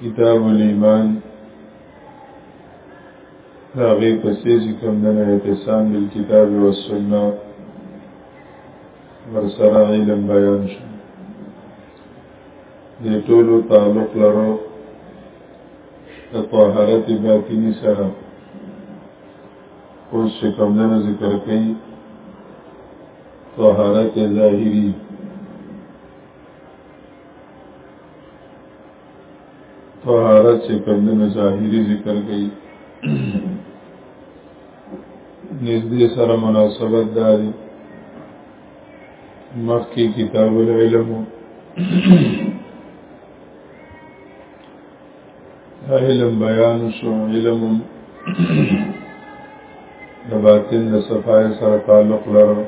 کتاب الایمان دا غي پسې چې کوم د اعتصام بل کتاب او سنت ورسره علم بیان شو د ټولو تعلق لرو د طهارت باطنی سره اوس چې کوم نه ذکر کړي طهارت ظاهری طهارت چې کوم د ظاهري ذکر کوي نږدې سره مناسبت داري مخکې کتاب العلم علم بیان شو علم د باطن د صفای سره تعلق لرو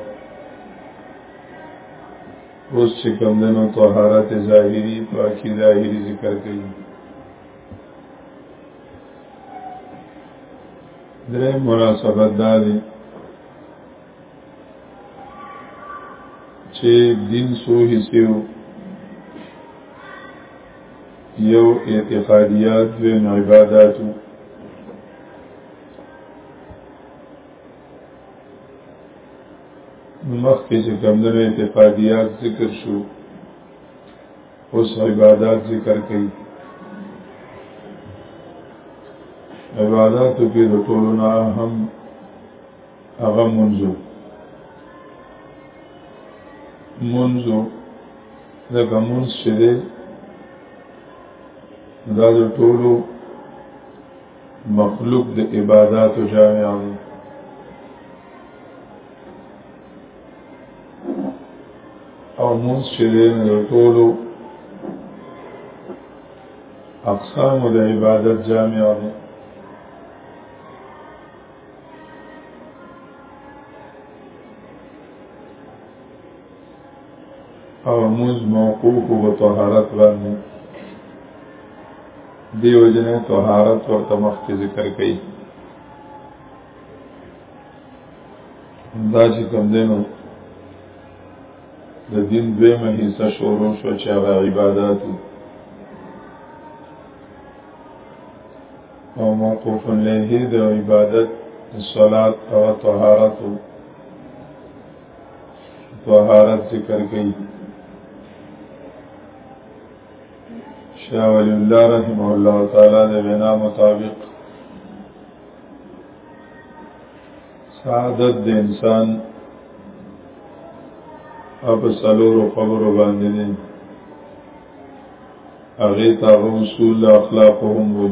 اوس چې کوم دنو طهارت ظاهری پاکی ظاهری ذکر کوي درې مناسبت دا دی چې دین سو حصو یو اعتقادیات و عبادتو مخکې چې کمدنو اعتقادیات ذکر شو اوس عبادات ذکر کړي عباداتو کې د ټولو نه اهم هغه منځو منځو دا کومس چې ده دا د ټولو مخلوق د عبادت جامع دی او مونږ چې د ټولو اقسام د عبادت جامع دی او موز موقوف و طهارت باندې دیو جنې طهارت ورته مخکې ذکر کړي دا چې کوم دینو د دین دویمه حصہ شروع شو چې هغه عبادت او موقوف له د عبادت صلات او طهارت طهارت ذکر کړي شاه ولی الله رحمه الله تعالی د وینا مطابق سعادت د انسان اپ سلور خبرو باندې دي هغه ته اصول اخلاق هم وي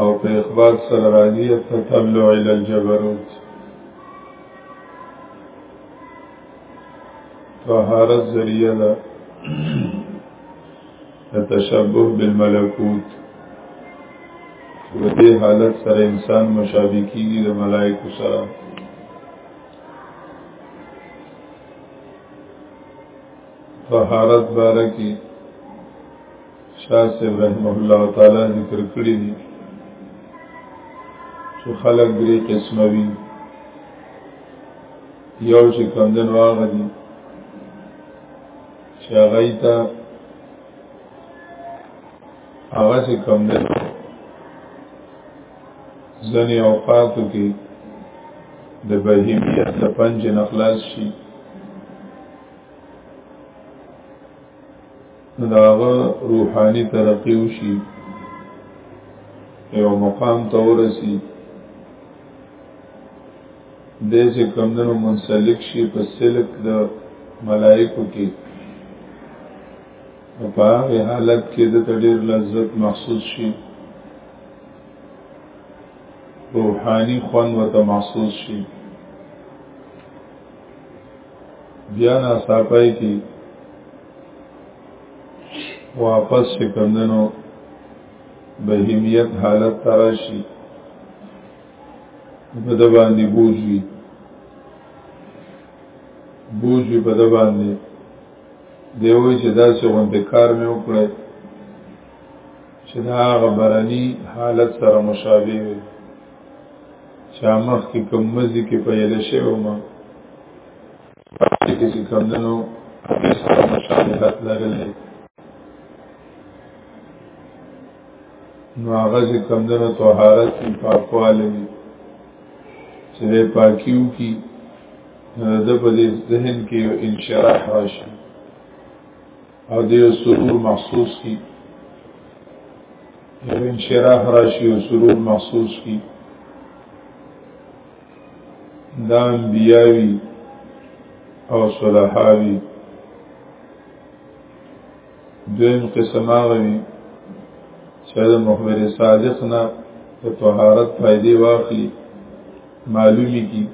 او په اخبار سره راځي تطلع الى الجبروت طهارت ذریعہ ده تشبه بالملکوت په دې حالت سره انسان مشابه کیږي د ملائکه سره طهارت بارکی شاه صاحب رحمه الله تعالی ذکر کړی دی چې خلک درې قسمه وي یو چې کمدن واغ دي چې هغه ته هغه چې کمدن ځنې اوقاتو کې د بهیمیت د پنج نخلاص شي داغه روحاني ترقی وشي یو مقام ته ورسی د چې کمندونو منسلک شي په سلک د ملائکو کې په هغه حالت کې د تډیر لذت محسوس شي روحاني خوان وته محسوس شي بیا نه صافای کې واپس چې کمدنو بهیمیت حالت تراشي په د باندې بوجي بوجي په د باندې دی وای چې دا څه غونډه کار مې وکړي چې دا غبرني حالت سره مشابه وي چې مخ کې کوم مزي کې پیدا شوی ما کې چې کوم دنو سره مشابهت لرلې نو هغه چې کوم دنو طهارت کې پاکواله وي چې پاکیو کې د په دې ذهن کې انشراح راشي او د سرور محسوس کی یو انشراح راشي او سرور محسوس کی دا انبیاوی او صلحاوی دویم قسم آغوی چه دا مخبر صادق نا په طهارت فائدې واخلي معلومي کی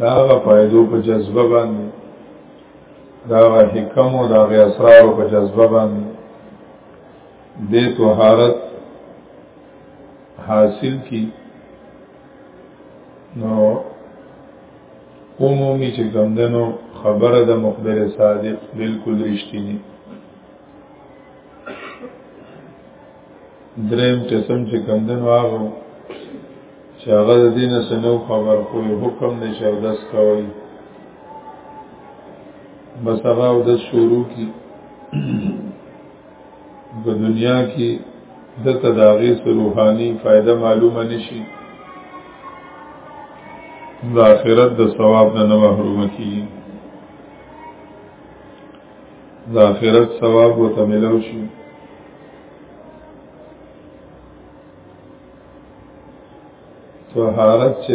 دا غا فائدو په جذبه باندې دا غا حکم او دا غا اسرار په جذبه باندې د طهارت حاصل کی نو عمومي چې کوم دنو خبره د مخبر صادق بالکل رښتینی دریم قسم چې کوم دنو هغه چې هغه د دین سنو خبر خو حکم نشه داس کوي بس هغه د شروع کی په دنیا کې د تداغي روحاني فائدہ معلومه نشي د آخرت د ثواب نه نه محروم کی د آخرت ثواب وته ملو شي طهارت چې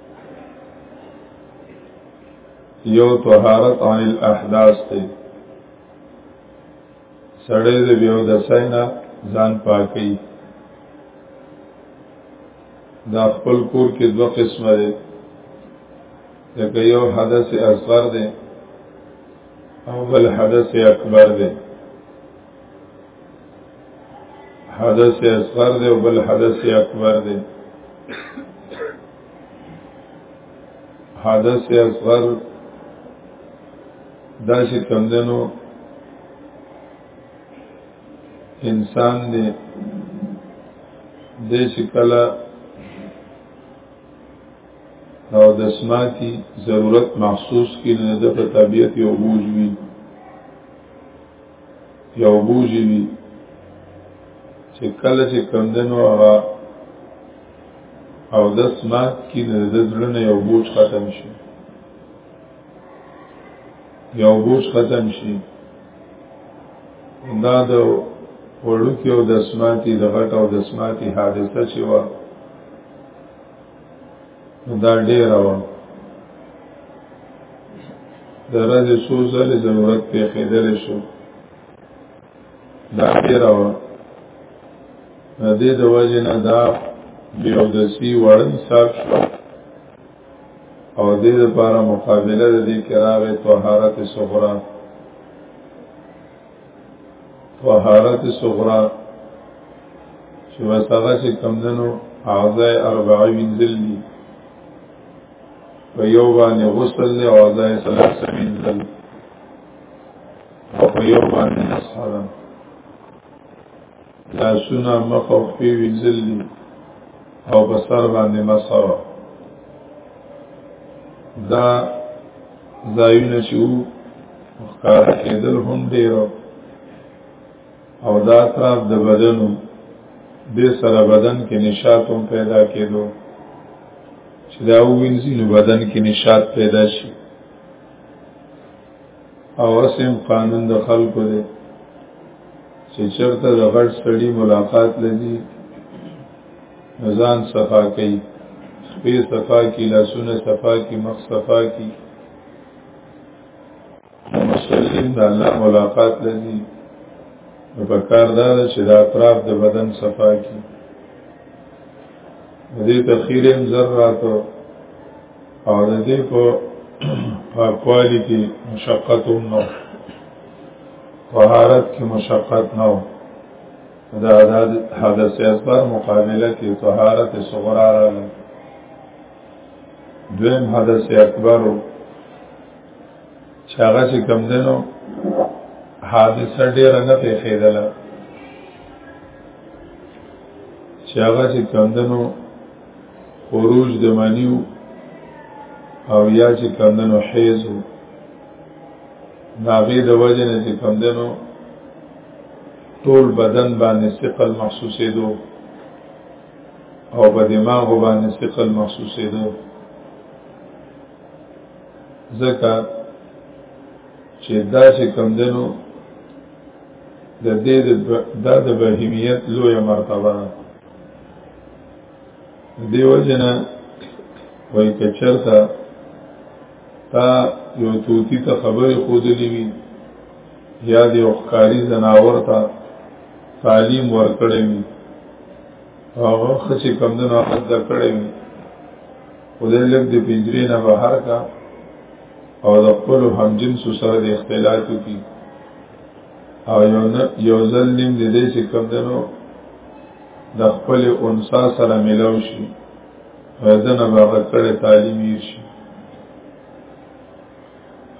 یو طهارت عن الاحداث ته سړی د بیو د سینا ځان پاکي دا خپل کور کې دوه قسمه دي لکه یو حدث اصغر دی او بل حدث اکبر دی حدث اصغر دی او بل حدث اکبر دی حدث اصغر دا چې کم دنو انسان دی د شکلا او د سماعتي ضرورت محسوس کینې د طبيعت یو بوج وي یو بوجی دی چې کله چې کمدنو هغه او د سمات کې نه د زړه یو بوج ختم شي یو بوج ختم شي دا د وړوکی او د سماتی د غټ او د سماتی حادثه چې وه دا ډیره و د ورځې څو ځلې ضرورت پېښېدلی شو دا ډیره و د دې د وجې نه دا بې اودسي وړ حساب شو او دې لپاره مقابله د دې کې راغې طهارت صغرا طهارت صغرا چې وسغه چې کمدنو اعضاء اربعه منزل دي په یو باندې غسل له اعضاء ثلاثه منزل او په یو باندې نصحه لاسونه مخ او پښې وینځل دي او په سر باندې مسو دا ځایونه چې وو ښکار کېدل هم ډېر او دا اطراف د بدنو د سره بدن کې نشاط هم پیدا کېدو چې دا وینځي نو بدن کې نشاط پیدا شي او اسیم قانون د خلکو دی چې چرته د غټ سړي ملاقات لذي ځان صفا کوي خپې صفا کی لاسونه صفا کی مخ صفا کی مسلم د الله ملاقات لذي نو په کار دا ده چې د اطراف د بدن صفا کی دې تخیر هم ذراتو او د دې په پاکوالي کې مشقت هم نه طهارت کې مشقت نه دا د حدث اکبر مقابله کې طهارت صغرا راغله دویم حدث اکبر چې هغه چې کم دنو حادثه ډیره نه پیښېدله چې هغه چې کم دنو خروج د منیو او یا چې کمدنو حیض ناغې د وجه نه چې کمدنو ټول بدن باندې ثقل محسوسې دو او په دماغ باندې ثقل محسوسې دو ځکه چې دا چې کمدنو د دې د بهیمیت لوی مرتبه ده دیو جنا وای کچرتا تا یو توتی ته خبرې خودلې وي یا د وقاری زناور ته تعلیم ورکړې وي هغه خچې کم نه حد درکړې وي خدای لږ د پنجرې نه بهر کا او د خپل همجنس سره د اختلاط کی او یو ځل نیم د دې چې کم دنو د خپل انسا سره ملاو شي وزنه به کړه تعلیم یې شي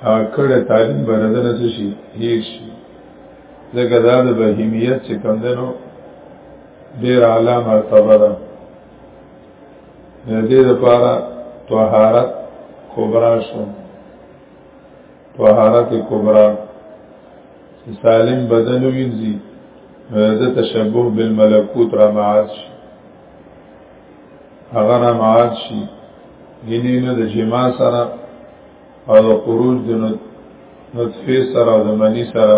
ا کړه تعلیم به ردنه شي یې شي ځکه دا د بهیمیت چې کم دنو ډیر اعلی مرتبه ده د دې لپاره طهارت کبرا شو طهارت کبرا چې سالم بدن وینځي د تشبه بالملکوت را معاد شي هغه را معاد شي ګینې نه د جما سره او د خروج د نطفه سره او د منی سره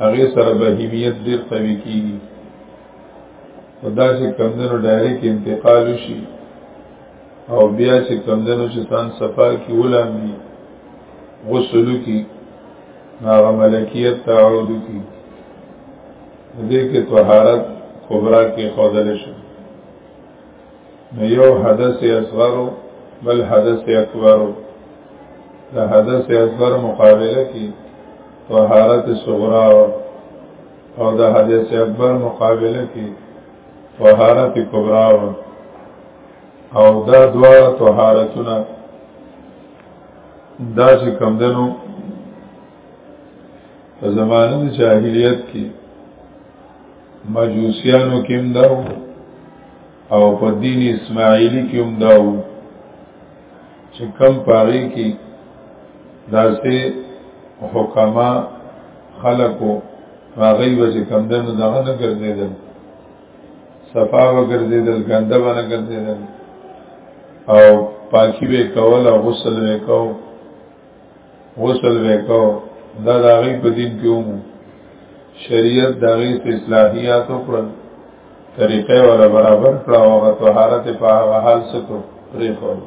هغه سره بهیمیت ډیر قوي کیږي خدا چې کمزورو ډایرک انتقال شي او بیا چې کمدنو چې ځان صفا کی ولامي غسل کی هغه ملکیت تعود کی دې کې طهارت کبرا کې خودل شي نو یو حدث اصغر بل حدث اکبر د حدث اصغر مقابله کې طهارت صغرا او د حدث اکبر مقابله کې طهارت کبرا او دا دوا طهارتونه دا چې کم دنو په زمانه د جاهلیت کې مجوسیانو کې هم دا او په دین اسماعیلی کې هم دا چې کم پاره کې داسې حکما خلقو هغه به چې کم دنو دغه نه ګرځېدل صفا به ګرځېدل ګنده به نه ګرځېدل او پاکی به کول او غسل به کو غسل به کو دا د هغې په دین کې ومو شریعت د هغې څه اصلاحیات وکړل طریقې ولا برابر کړه او هغه طهارت په هغه حال څه کو پرې کړو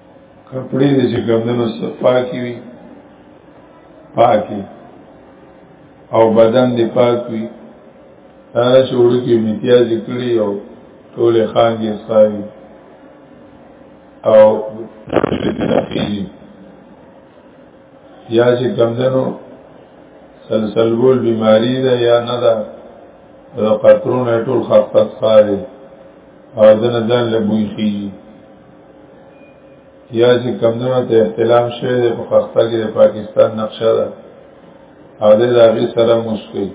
کپڑے دې چې ګمدنو پاکي وي پاکي او بدن دې پاک وي دا چې وړو کې امتیاز کړی او ټول خان دې ښاوي او یا چې ګمدنو سلسل بول بیماری ده یا نه ده د قطرونه ټول خفت خاري او دنه ځان له بوی خيږي یا چې کمدنو ته احتلام شوی دی په خسته کې د پاکستان نقشه ده او د هغې سره مشکل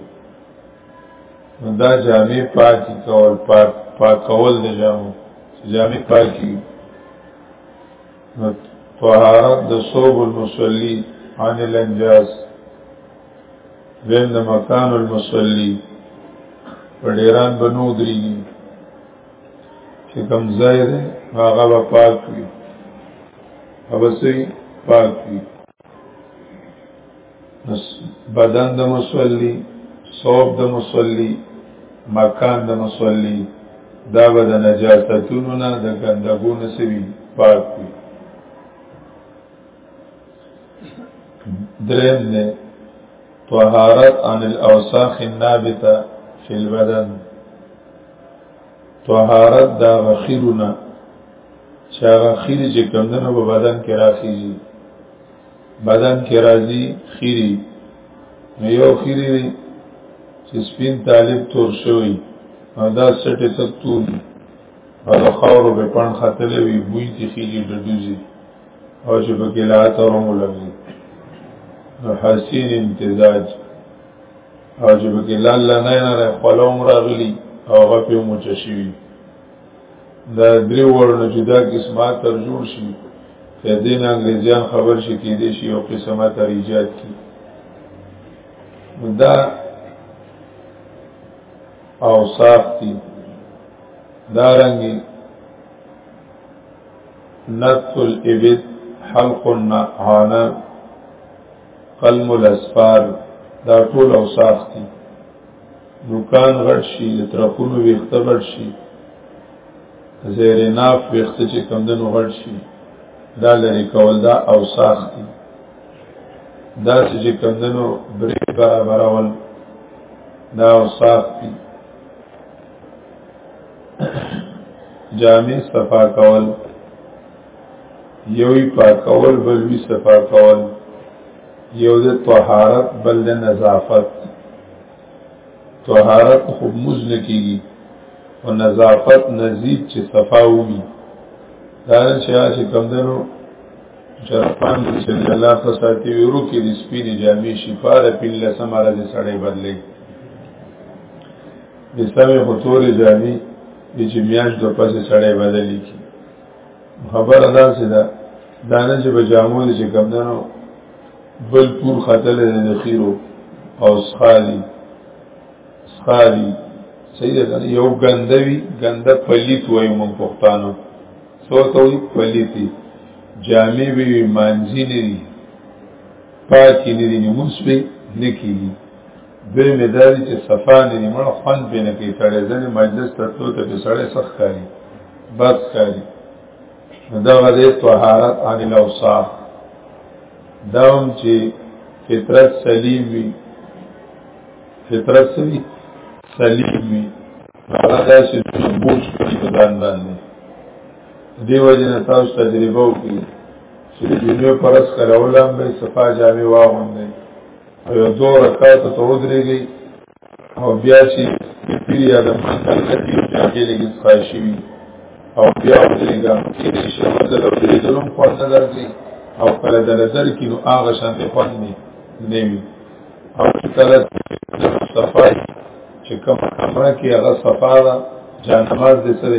نو دا جامع پاکی کول پاک پاکول د جامو چې جامع پاکی نو طهارت د صوب المصلي عن الانجاز ویم د مکان المصلي په ډیران بنو درېږي چې کوم ځای دی هغه به پاک وي هغه سي پاک وي بدن د مصلي صوب د مصلي مکان د مصلي دا به د نجاستونو نه د ګندګو نه سوي پاک وي درېم نه طهارت عن الاوساخ النابته فی البدن طهارت دا غخیرونه چې هغه خیری چې کمدنو په بدن کې راخیږي بدن کې راځي خیری نو یو خیری دی چې سپین طالب تور شوی او دا سټې ته تور او د خاورو په پړن خاتلې وي بوی تی خیږي ډډوزي او چې په کې لا ترمو لګي نو حسین امتزاج او چې په کې لال لانه نه خپل عمر اغلی او هغه په مو چشي دا درې ورونه چې دا قسمه تر جوړ شي چې دین انګریزیان خبر شي کې دي شي او قسمه تر ایجاد کی دا او صاف دي دا رنګي نطف الابد حلق النعانه قلم الاسفار دا ټول اوصاف دي نوکان غټ شي ترخونو ویخت غټ شي زیر ناف ویخت چې کمدنو غټ شي دا لري کول دا اوصاف دي دا چې کمدنو بری برابر ول دا اوصاف دي جامع صفا کول یوی پاکول بلوی صفا کول یو د طهارت بل د نظافت طهارت خو موز نه کیږي او نظافت نظیف چې صفا وي دا چې چې کمدنو چرپان چې الله فساتی ورو کې د سپینې جامې شفاره پله سماره د سړې بدلې د سمې خطورې جامې چې میاش د پسې سړې بدلې کی خبره دا سي ده دا نه چې بجامو دي چې کمدنو بل پور خطل دي د خیرو او سخالي سخالي صحیح ده کنه یو ګندوي ګنده پلیت وای مون پښتانو سو ته وي پلیتی جامع وی مانځي نه دي پاکي نه دي موږ په نکیږي دوی مداري چې صفا نه نیمړ خوان به نه کوي سړی ځنې مجلس ته تلو ته به سړی سخ کاری بد کاری دا غدې طهارت عن الاوصاف دا هم چې فطرت سلیم وي فطرت سوي سلیم وي هغه داسې بوج کوي په ځان باندې دیو جن تاسو تجربه وکړي چې د جنو پرس کراولم به صفا جامې واغوندي او یو دو رکعات ته ودرېږي او بیا چې پیر یا د منځل کتی او جاګې لګي ځای شي او بیا ودرېږي چې د شهر د ودرېدلو خوند نه درځي او کله د نظر کې نو هغه شان ته خوند نه وي او چې کله د صفای چې کوم کمره کې هغه صفا ده جانماز دې سره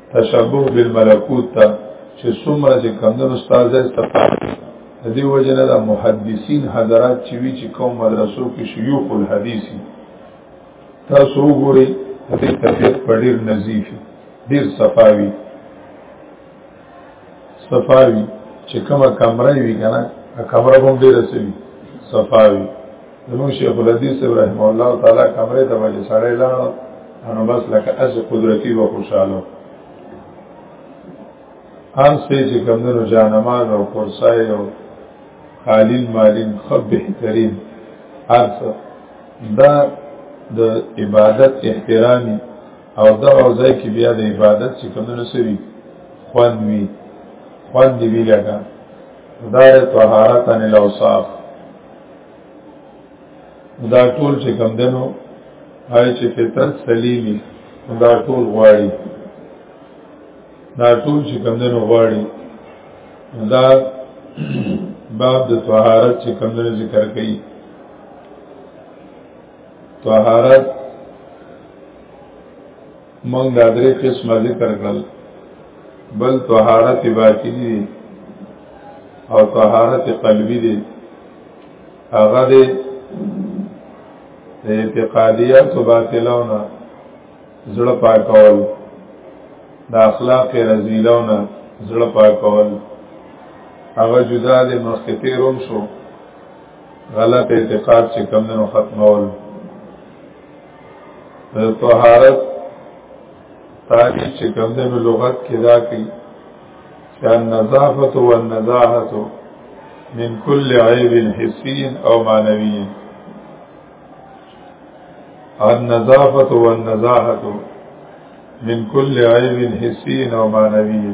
تشبه بالملکوت ته چې څومره چې کمندونو استاد استفاده د دې وجه نه د محدثین حضرات چې وی چې کوم مدرسو کې شيوخ الحديثي تاسو وګورئ د دې طبيعت په ډیر نظیف ډیر صفاوي صفاوي چې کومه کمره وی کنه کمره هم ډیره سوي صفاوي زمون شیخ الحدیث ابراهیم الله تعالی کمرې ته باندې سړی لاړ نو بس لکه اس قدرتی و خوشاله ان سې چې کمندونو جانماز او قرصای او خالین مالین خب بهترین ارس دا د عبادت احترامی او دا ځای کې بیا د عبادت چې کمندونو سوي خوند وی خوند دی وی لګا دار طهارت ان الاوصاف دا ټول چې کم دنو هاي چې فطرت سلیمی دا ټول غواړي دا ټول چې کم دنو غواړي دا باب د طهارت چې کم دنو ذکر کړي طهارت مونږ دا درې قسمه ذکر کړل بل طهارت باطنی دی او طهارت قلبی دی هغه دی د اعتقادیات او باطلونه زړه پاکول د اخلاق رزیلونه زړه پاکول هغه جدا د مخکې تیروم شو غلط اعتقاد چې کمونو ختمول طهارت تاریخ چې کوم د لغت کې دا کوي چې النظافه والنزاهه من كل عيب حسي او معنوي النظافه والنزاهه من كل عيب حسي او معنوي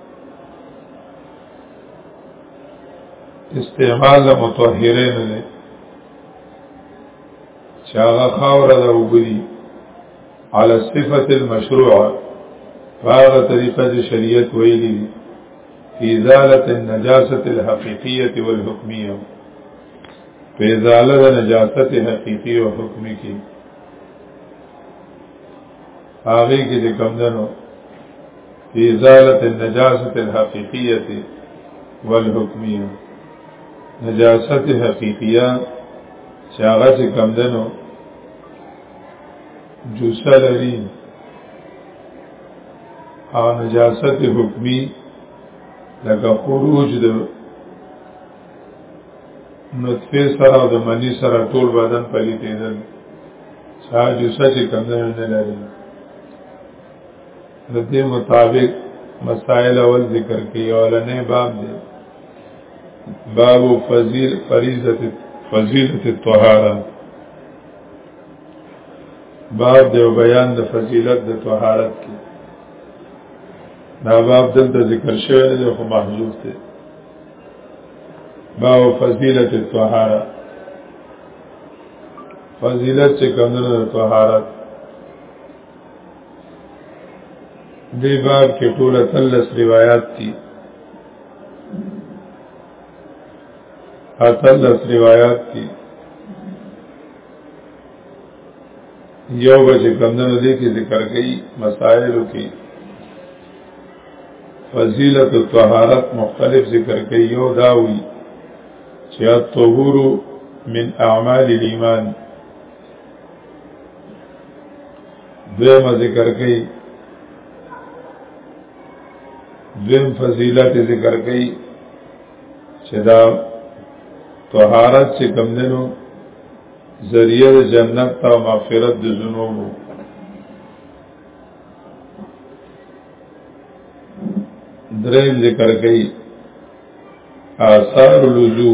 استعمال متطهرین نه چې هغه خاور د وګړي على صفه المشروعه هغه طریقه چې شریعت ویلي فی ازاله النجاسه الحقیقیه والحکمیه په ازاله د نجاست حقیقی او حکمی کې هغه کې د کمندنو فی ازالت النجاست الحقیقیت والحکمیه نجاست حقیقیه چې هغه چې کم دنو جوسه لري او نجاست حکمی لکه خروج د نطفه سره او د منی سره ټول بدن پلیتېدل چا جوسه چې کم دنو نه لري د دې مطابق مسائل اول ذکر کې اولنې باب دی باب فضیل فریضه فضیلت الطهاره باب دی بیان د فضیلت د طهارت کې دا باب دلته ذکر شوی دی خو محذوف دی باب فضیلت الطهاره فضیلت چې کومه طهارت دی باب کې ټول تلس روایت دي اتلس روایت دي یو بچه کمدنو دی کی ذکر کئی مسائلو کی فضیلت و طهارت مختلف ذکر کئی یو داوی چه الطهورو من اعمال الايمان دویم ذکر کوي دویم فضیلت ذکر کوي چې دا طهارت چې کم دنو ذریعہ د جنت او مغفرت د ذنوبو دریم ذکر کوي آثار الوضو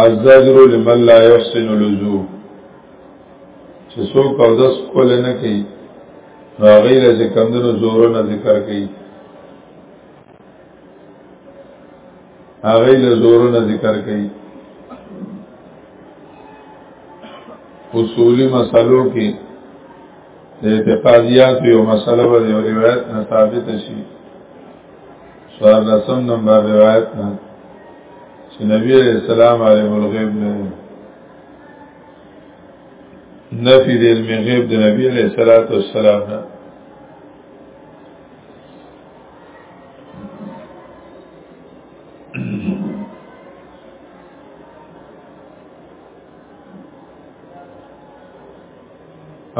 الزجر لمن لا يحسن الوضو چې څوک او داس کول نه کوي راغی له څنګهونو زور نه ذکر کوي هغه له زور نه ذکر کوي اصولی مسلو کې د اعتقادیات یو مسله به یو روایت نه ثابت شي سوال لسم نمبر روایت نه چې نبی علیہ السلام عالم الغیب نه نفی د علم غیب د نبی علیہ الصلوۃ والسلام نه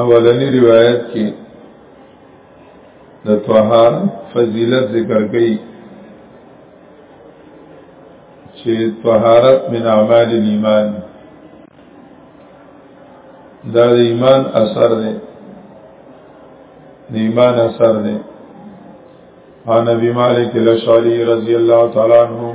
اولنی روایت کې د توها فضیلت ذکر کړي چې طهارت من اعمال الايمان دا د ایمان اثر دی د ایمان اثر دی عن ابي مالك الاشعري رضي الله تعالى عنه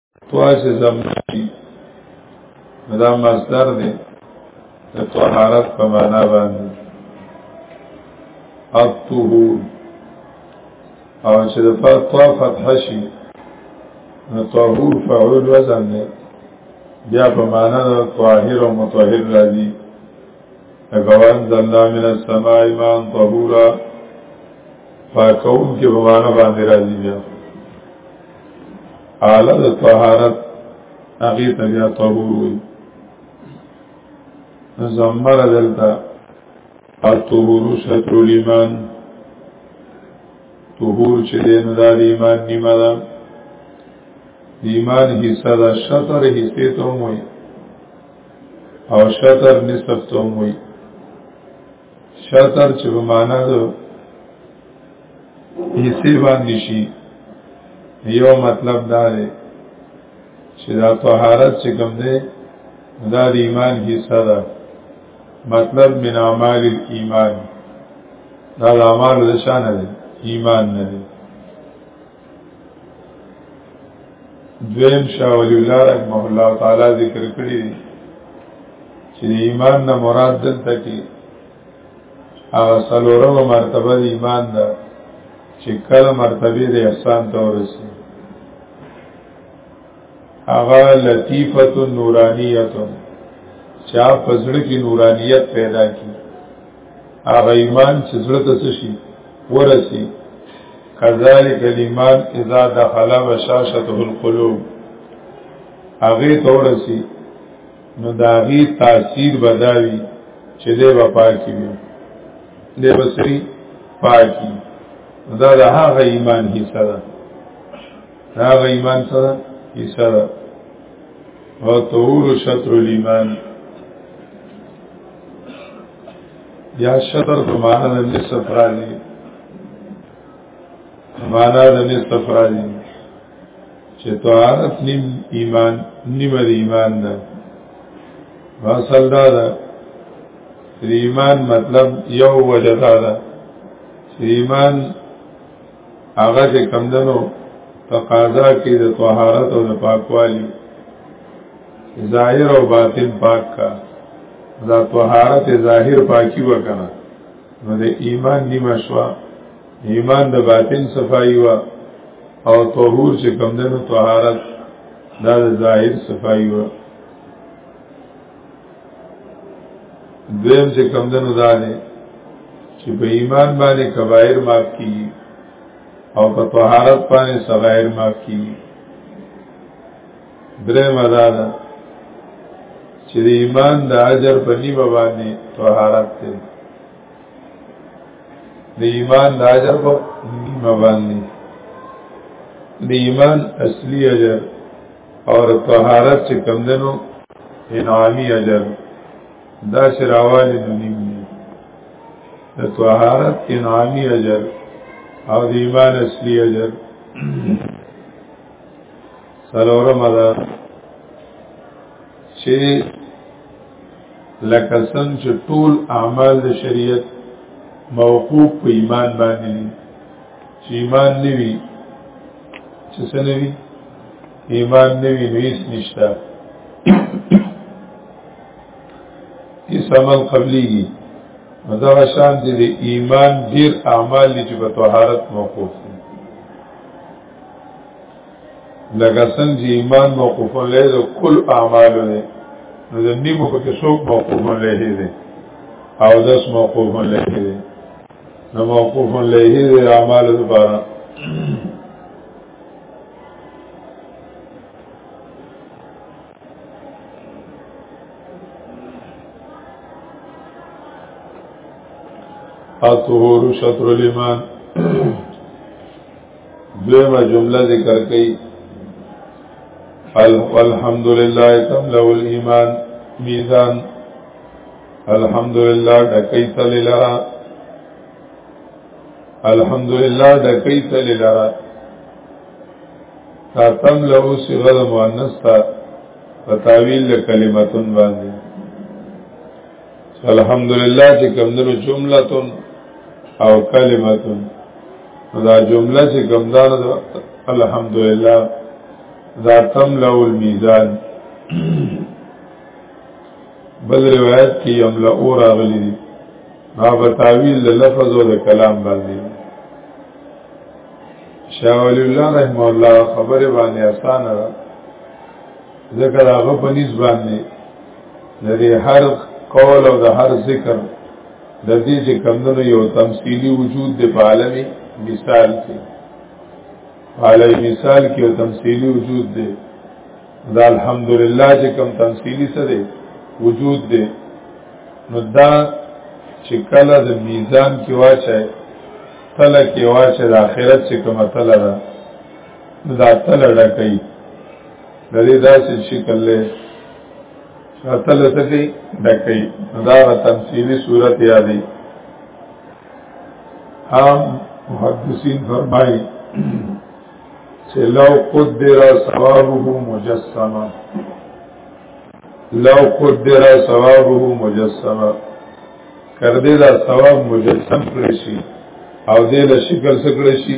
تواس زمنی دا مصدر دی د طهارت په معنا باندې الطهور او چې د فتوا فتح شي نو طهور فعول وزن دی بیا په معنا د طاهر او مطهر راځي اګوان ذلنا من السماء ایمان طهورا فاکون کې په معنا باندې راځي بیا اعلی د طهارت هغه ته بیا طهور وي زمر دلته الطهور شطر الایمان طهور چې د نظر ایمان نیمه ده ایمان حصہ ده شطر حصے ته وي او شطر نصف ته وي شطر چې په معنا ده حصے باندې شي یو مطلب دا دی چې دا طهارت چې کوم دی دا د ایمان حصہ ده مطلب من اعمال الايمان دا اعمال د شان دی ایمان نه دی دویم شاه ولی الله رحمه الله تعالی ذکر کړی چې ایمان نه مراد دلته کې هغه څلورمه مرتبه د ایمان ده چې کله مرتبه د احسان ته ورسي هغه لطیفه نورانیه چا پزړه کې نورانیت پیدا کی هغه ایمان چې زړه ته شي ورسی کذالک الیمان اذا دخل بشاشته القلوب اغه تورسی نو داغي تاثیر بداوی چې دی و پاکی وي دی بسری پاکی دا د هغه ایمان حصہ ده هغه ایمان سره حصہ ده او تور شطر الایمان یا شطر په معنا د نصف راځي معنا د نصف راځي چې طهارت نیم ایمان نیم د ایمان ده واصل دا ده چې ایمان مطلب یو وجه دا ده چې ایمان هغه چې کمدنو تقاضا کې د طهارت او د پاکوالي ظاهر او باطن پاک کا دا طهارت ظاهر پاکي وکنه نو د ایمان نیمه شوا ایمان د باطن صفائی وا او طهور چې کم ده نو طهارت دا د ظاهر صفائی وا دویم چې کم ده نو دا ده چې په ایمان باندې کبایر معاف کیږي او په طهارت باندې صغائر معاف کیږي درې مدادا چې د ایمان د اجر په نیمه باندې طهارت دی د ایمان د اجر په نیمه باندې د ایمان اصلي اجر او طهارت چې کم دنو انعامي اجر دا شراواله د نیم دی د طهارت انعامي اجر او د ایمان اصلي اجر سلورم دا چې لکه څنګه چې ټول اعمال د شریعت موقوف په ایمان باندې دي چې ایمان نوي چې څه نوي ایمان نوي نو هیڅ نشته هیڅ عمل قبليږي مدا شان دي د ایمان ډیر اعمال چې په طهارت موقوف دي لکه څنګه چې ایمان موقوف له د کل اعمالو نه نو د نیمو په کې څوک موقوف له دی او داس موقوف له دی نو موقوف له دی د اعمالو لپاره اطهور شطر الیمان دویمه جمله ذکر کړي الحمد لله تملا الايمان میزان الحمد لله ډکې تلې لرا الحمد لله ډکې تلې لرا تا تملا او صيغه مؤنث تا په تعویل کلمتون باندې الحمدلله چې کمندونو جملتون او کلمتون دا جمله چې کمدار الحمدلله دا تم له الميزان بل روایت کې یملا اور اغلی دي ما بتاویل د لفظ او د کلام باندې شاول الله رحم الله خبره باندې اسانه ذکر هغه په نس باندې د دې هر قول او د هر ذکر د دې چې کمندونو یو تمثيلي وجود د عالمي مثال کې عالمي مثال کې یو تمثيلي وجود دی دا الحمدلله چې کم تمثيلي څه دی وجود دی نو دا چې کله د میزان کې واچای تله کې واچای د آخرت چې کومه تله ده دا تله ډکې د دې داسې شکل له شاتل سکی ډکې دا تمثيلي صورت یادې هم محدثین فرمایي چې لو قدر ثوابه مجسما لو قدر ثوابه مجسما کړه دې دا ثواب مجسم کړی شي او دې له شکل سره کړی شي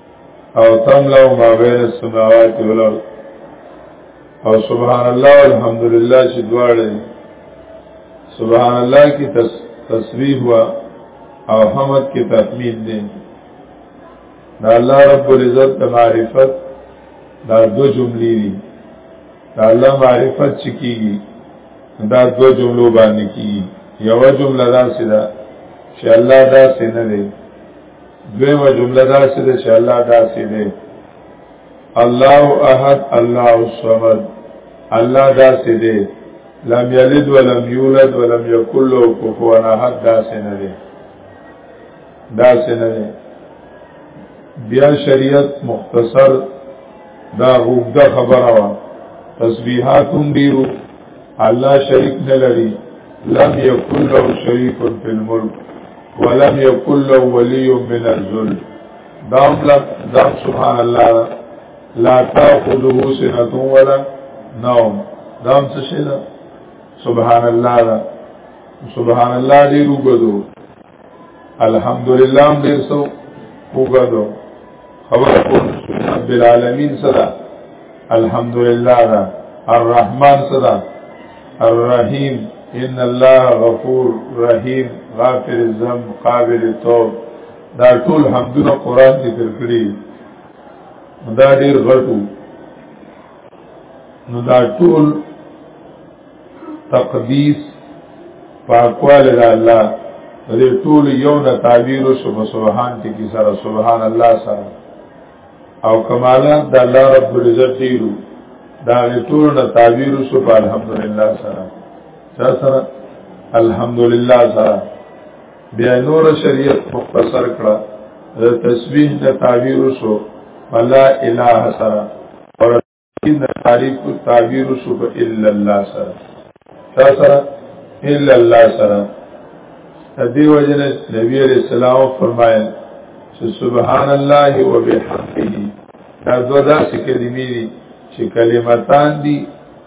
او تملو ما بین السماوات والارض او سبحان الله والحمدلله چې دواړه سبحان الله کی تسبیح وا او حمد کی تحمید دي دا الله رب العزت د معرفت دا دو جملې دي دا الله معرفت چې کیږي دا دو جملو باندې کیږي یو جمله دا سیده چې الله دا سینه دی دویمه جمله دا چې ده چې الله داسې دی الله احد الله الصمد الله داسې دی لم یلد ولم یولد ولم یکن له کفوا احد داسې نه دی داسې نه دی بیا شریعت مختصر دا غوږه خبره وا تسبیحات هم ډیرو الله شریک نه لري لم یکن له شریک فی الملک ولم یکن له ولی من الذل دا مطلب دا سبحان الله لا تاخذه سنه ولا نوم دا څه شي دا سبحان الله سبحان الله دې وګدو الحمدلله هم ډیر سو وګړو خبر کو رب العالمین صدا الحمدلله دا الرحمن صدا الرحیم ان الله غفور رحیم غافر الذنب قابل التوب دا ټول حمدونه قران کې ترکړي دا ډیر غټو نو دا ټول تقدیس پاکواله د الله د ټول یو نه تعبیر شو په سبحان ته کی سره سبحان الله سره او کمالات د الله رب العزت دیرو دا ټول نه تعبیر شو په الحمدلله سره چا سره الحمدلله سره بیا نور شریعت مختصر کړه د تسبیح نه تعبیر شو فلا اله سره ان خالق تعبیر شو په الا الله سره تا سره الا الله سره دې وجه نه نبی عليه السلام فرمایل چې سبحان الله وبحمده دا دوه داسې کلمې دي چې کلمتان دي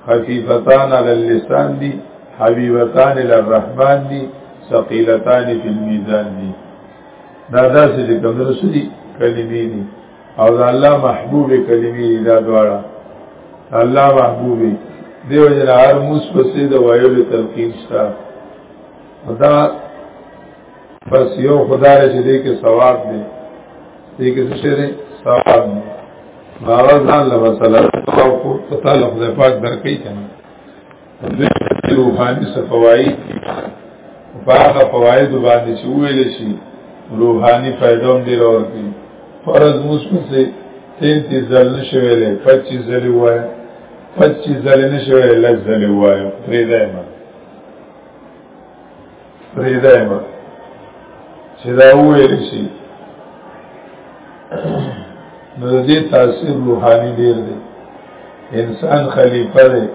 خفیفتان علی اللسان دي حبیبتان الی الرحمن دي ثقيلتان فی المیزان دي دا داسې کوم رسول دي کلمې دي او دا الله محبوب کلمې دي دا دواړه الله محبوب دیو جن هر موس پسې د وایو له تلقین شتا دا بس یو خدای چې دې کې ثواب دی دې کې څه دی ثواب دی باور ځان له مسله او کو تعالی خدای پاک درکې کنه روحانی صفوائی باغ فواید باندې چې ویل شي روحاني فائدو هم ډیر ورکړي فرض مسلم سي 33 ځل نشوي له 25 ځل وای 25 ځل نشوي له ځل وای پرې دایمه پریدای ما چې دا وویل شي نو د دې تاثیر روحاني ډیر دی انسان خلیفہ دی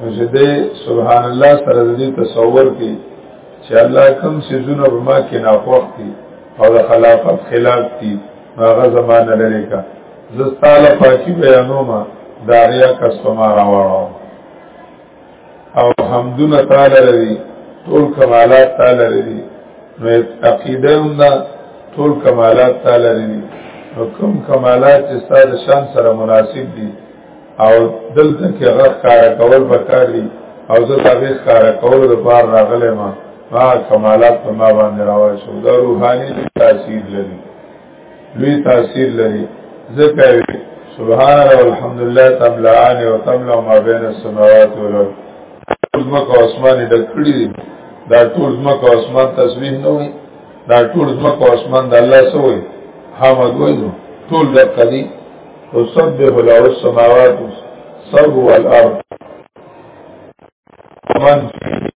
نو چې دې سبحان الله سره دې تصور کې چې الله کوم سيزونه په ما کې ناخوښ دي او د خلافت خلاف دي هغه زمانه لري کا زستاله پاکي بیانوما داریا کسبه ما راوړم او حمدونه تعالی لري ټول کمالات تعالی لري نو عقیده هم دا ټول کمالات تعالی لري نو کوم کمالات چې ستاسو شان سره مناسب دي او دلته کې هغه کار کول پکار دي او زه دا به کار کول د بار راغلم ما کمالات په ما باندې راوښو دا روحاني تاثیر لري لوی تاثیر لري ځکه وي سبحان الله والحمدلله تملعان او تملع ما بین السماوات والارض ټول مکه اسمان د کړي دا ټول مکه اسمان تسبیح نه وي دا ټول مکه اسمان د الله سوې حمد وایو ټول د قدی تسبح له السماوات سب والارض من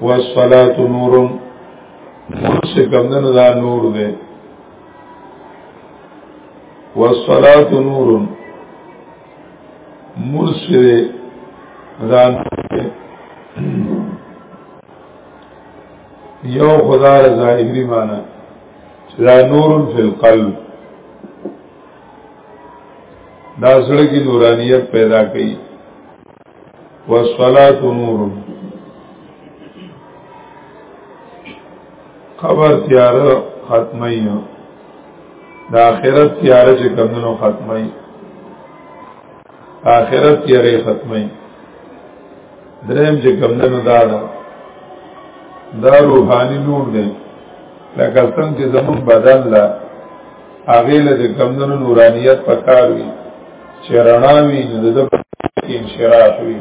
والصلاة نور منس کمدن دا نور دے والصلاة نور منس دے دا نور دے یو خدا ظاهری معنی دا نور فی القلب دا سره کی نورانیت پیدا کړي والصلاة نور قبر تیار ختمی د آخرت تیار چې کمونو ختمی آخرت تیارې ختمی درم چې کمونو دا دا دا روحانی نور دی لکه څنګه چې زمون بدن لا هغه له کمندونو نورانیت پکار وي چې رڼا وي نو د انشراح وي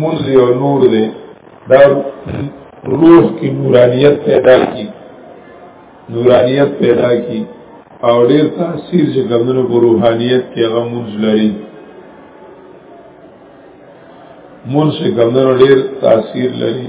موږ یو نور دی دا روح کې نورانیت پیدا کی نورانیت پیدا کی او ډیر تاثیر چې کمندونو په روحانیت کې هغه موږ لري موږ چې کمندونو ډیر تاثیر لري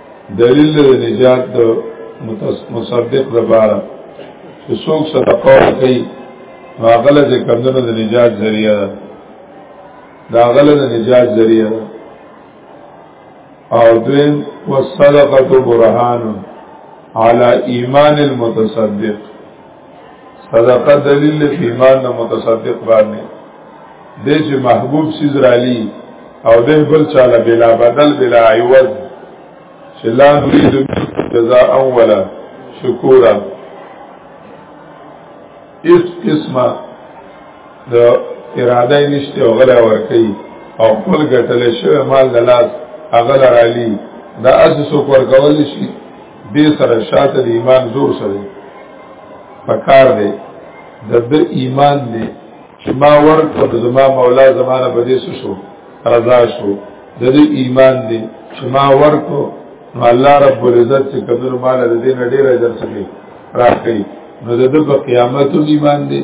دلیل د نجات د مصدق لپاره چې څوک صدقه کوي هغه د کمندونو د نجات ذریعہ ده دا غله د نجات ذریعہ ده او دویم والصدقه برهان علی ایمان المتصدق صدقه دلیل په ایمان نه متصدق باندې د چې محبوب سیز رالی او د بل چاله بلا بدل بلا عوض چې لا نريد جزاء اولا شکورا اس قسمه د اراده نشته او غلا ور کوي او خپل ګټل شوی مال د لاس اغل رالی دا اساس ور کول شي دې سره شاته د ایمان زور سره پکار دی د د ایمان دی چې ما ورک په زما مولا زمانه به دې شو رضا شو د دې ایمان دی چې ما ورک نو الله رب العزت چې کبیر مال د دې نډې راځر سکے راکړي نو د دې په قیامت ایمان دی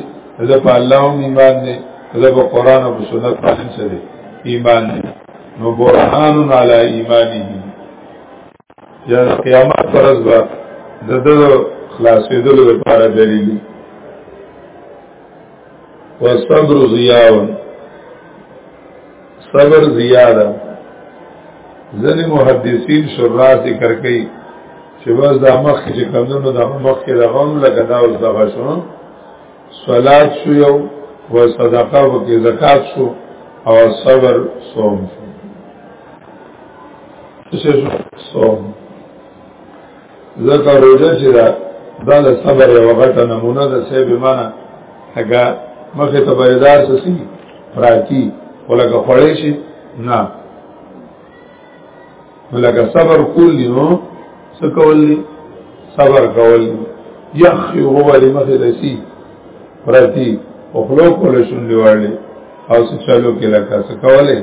د په الله هم ایمان دی د په قران او سنت باندې سره ایمان دی نو برهان علی ایمانه یا قیامت پرز با د د خلاصېدلو لپاره دلیل والصبر ضیاء صبر ضیاء ده ځنې محدثین شرع ذکر کوي چې بس د مخ چې کمونو د مخ کې لغون لګدا او دغه شون صلات شو یو و صدقه و کې زکات شو او صبر صوم شو څه شو صوم زکه روزه چې دا دا د صبر یو غټه نمونه ده سه به معنا هغه مخه ته بردار سسی پراتی ولګه خړې شي نه لکه صبر کول دي نو څه کول دي صبر کول دي یخ یو غوړي مخې رسی پرتی او خلو کول شون دی وړي او څه چلو کې لکه څه کوله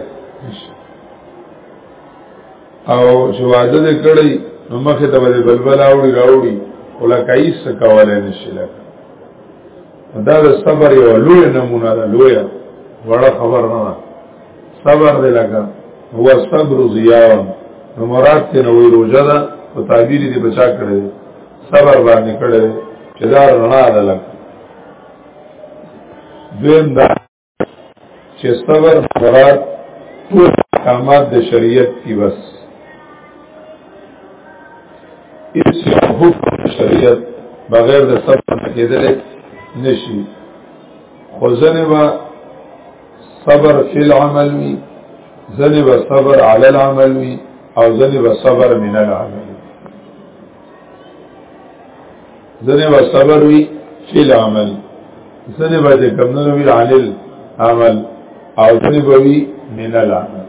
او چې واده دې کړی نو مخې ته بلبل اوړي راوړي ولکه یې څه کوله نشي لکه دا د صبر یو لوی نمونه ده لوی وړه خبر نه ده صبر دی لکه هو صبر ضیاء نو مراد ته نو روزه ده او تعبیر دې بچا کړی صبر باندې کړی چې دا رڼا ده لکه دویم دا چې صبر مراد ټول احکامات د شریعت دی بس هیڅ حکم شریعت بغیر د صبر نه کېدل نشي خو ځنه با صبر فی العمل وی ځنه با صبر علی العمل وی او ځنه با صبر من العمل زنه و صبر وی فی العمل زنه و چې کمنو وی علی العمل او زنه وی من العمل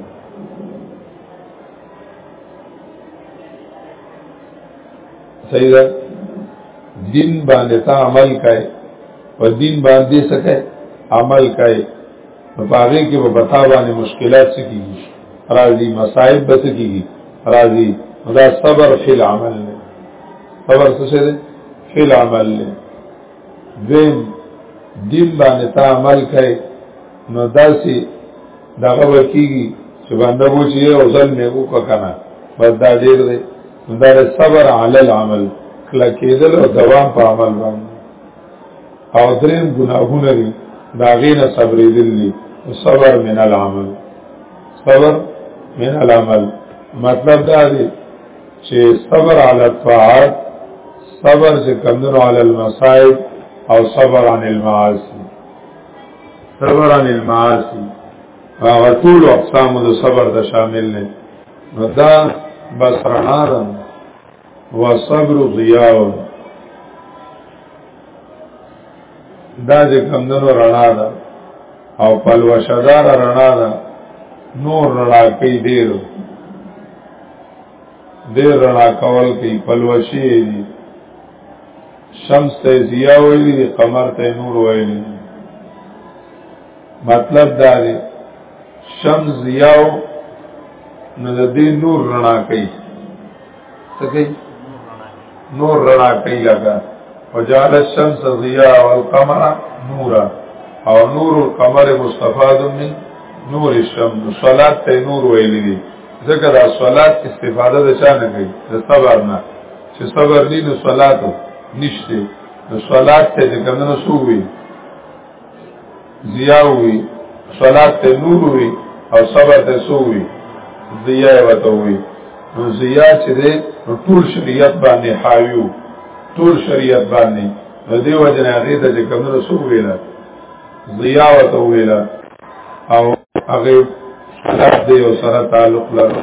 صحیح ده دین باندې تا عمل کای په دین باندې سکه عمل کای په باغې کې په بتا باندې مشکلات سکیږي راځي مصائب بس کیږي راځي دا صبر فی العمل نه صبر څه شه ده فی العمل نه دیم دین باندې تا عمل کوي نو داسي دغه وکیږي چې باندې وو چې او ځل نه وو کنه بس دا ډیر دی دا صبر علی العمل کله کېدل او دوام په عمل باندې او دریم ګناهونه دي دا غینه صبرې دي صبر من العمل صبر من العمل مطلب دا دی چې صبر علی الطاعات صبر چې کمنو علی المصائب او صبر عن المعاصی صبر عن المعاصی هغه ټول اقسام د صبر د شامل نه نو دا بسرنارم وصبر ضیاء دا چې کمدنو رڼا ده او پلوشدار رڼا ده نور رڼا کوي ډیر ډیر رڼا کول کوي پلوشي دي شمس ته ضیا ویلي دي قمر ته نور ویلي دي مطلب دا دی شمس ضیاو نو د دې نور رڼا کوي سکی نور رنا کئی لگا وجعل الشمس ضیاء والقمر نورا او نور القمر مستفاد من نور الشمس صلات ته نور ویلی دی ځکه دا صلات استفاده د چا نه کوي د صبر نه چې صبر نه نو صلات نشته نو صلات ته د کمنو سووي زیاوی صلات ته نور وی او صبر ته سووی زیا وته وی نو زیا چې ده ټول شریعت باندې حایو ټول شریعت باندې نو دی وجنه هغه ته کوم رسول ویلا زیا وته ویلا او هغه صلات دی او سره تعلق لري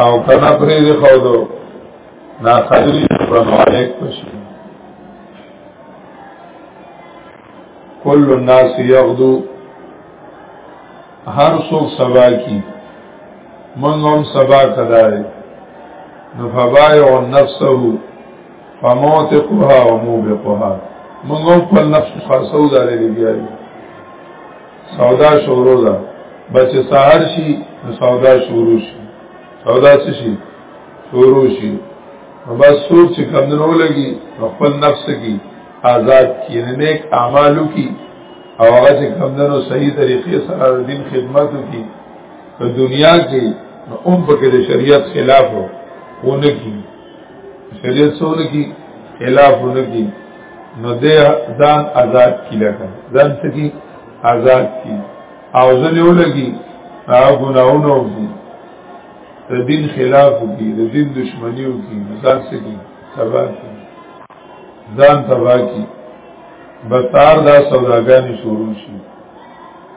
او کنا پرې دی خو دو نا خدري پر مالک پشي کل الناس یغدو هر څوک سبا کی منغم سبا کداري نو فبایع نفسه فموتقها وموبقها موږ خپل نفس خاصو داري لګیاري سودا شروع ده بچ سحر شي سودا شروع شي سودا څه شي شروع شي بس سور چې کمنو لګي خپل نفس کی آزاد کی یعنی نیک اعمالو کی او هغه چې کمنو صحیح طریقې سره د دین خدمتو کی په دنیا کې هم په کې د شریعت خلاف ونه کی شریعت سونه کی خلاف نه کی نو دې ځان آزاد کی لکه ځان سکی آزاد کی او ځلې ولګي هغه ګناونه وکړي د دین خلاف وکړي د دین دشمنی وکړي ځان سکی تبا کی ځان تبا کی بسار دا سوداګانی شروع شي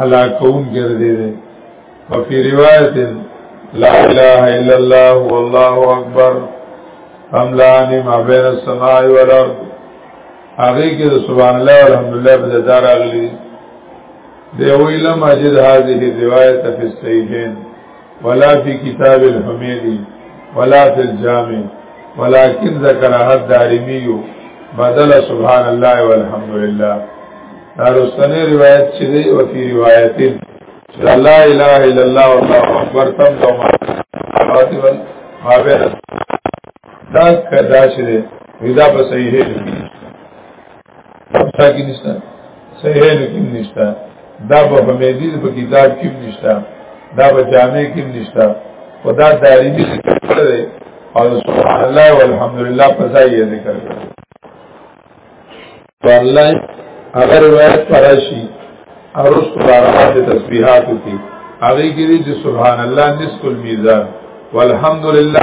هلاکون ګرځي دي او په روایت لا اله الا الله والله اکبر املانی ما بین السماء والارض هغه کې سبحان الله والحمدلله په دار اغلی دی ویلم اجد هذه الروايه في الصحيحين ولا فی کتاب الحمیدی ولا فی الجامع ولكن ذکر حد دارمی بدل سبحان الله والحمد لله دارستنی روایت چې دی او فی روایتین لا اله الا الله والله اکبر تم تو ما ما بین دا کدا چې دی دا په صحیح دی افسا کې نشته صحیح لیکن نشته دا په فمیدی په کتاب کې نشته دا په جامع کې نشته خدا دارمی ذکر کړی او سبحان الله والحمدلله په ځای یې ذکر کړی په الله اگر روایت پرشي ارس بارات تسبیحات کی هغه کې چې سبحان الله نصف الميزان والحمدلله